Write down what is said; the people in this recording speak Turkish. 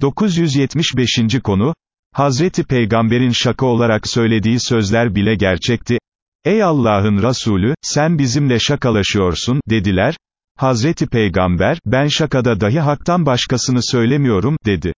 975. konu, Hazreti Peygamber'in şaka olarak söylediği sözler bile gerçekti. Ey Allah'ın Resulü, sen bizimle şakalaşıyorsun, dediler. Hazreti Peygamber, ben şakada dahi haktan başkasını söylemiyorum, dedi.